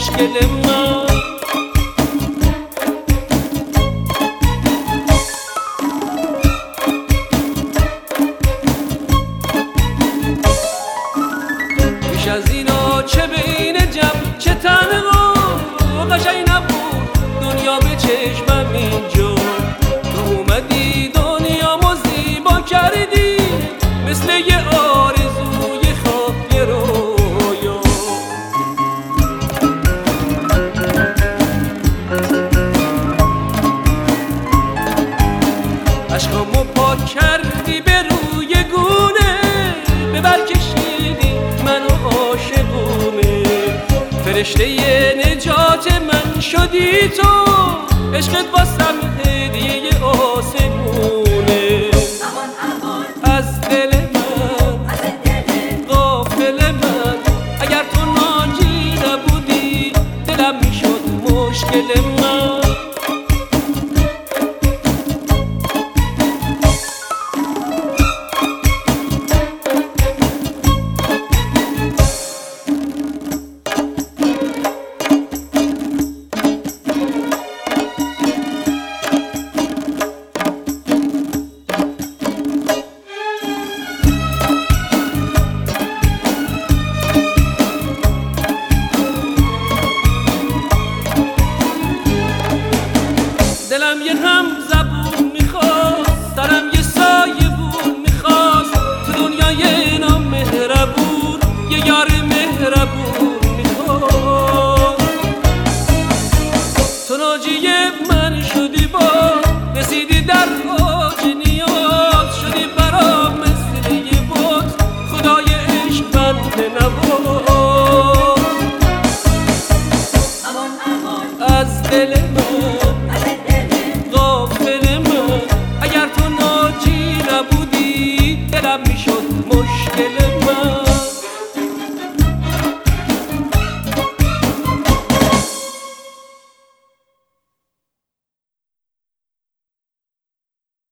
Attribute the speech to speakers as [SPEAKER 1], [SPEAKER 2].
[SPEAKER 1] aşk elim var. اشکامو پاک کردی به روی گونه به برکشیدی منو عاشقومه فرشته نجات من شدی تو عشقت واسم دلم یه هم زبون می‌خواست سرم یه سایه بود می‌خواست. تو دنیای نام مهربون یه یار مهربون می‌خواست. تو ناجی من شدی با رسیدی در آن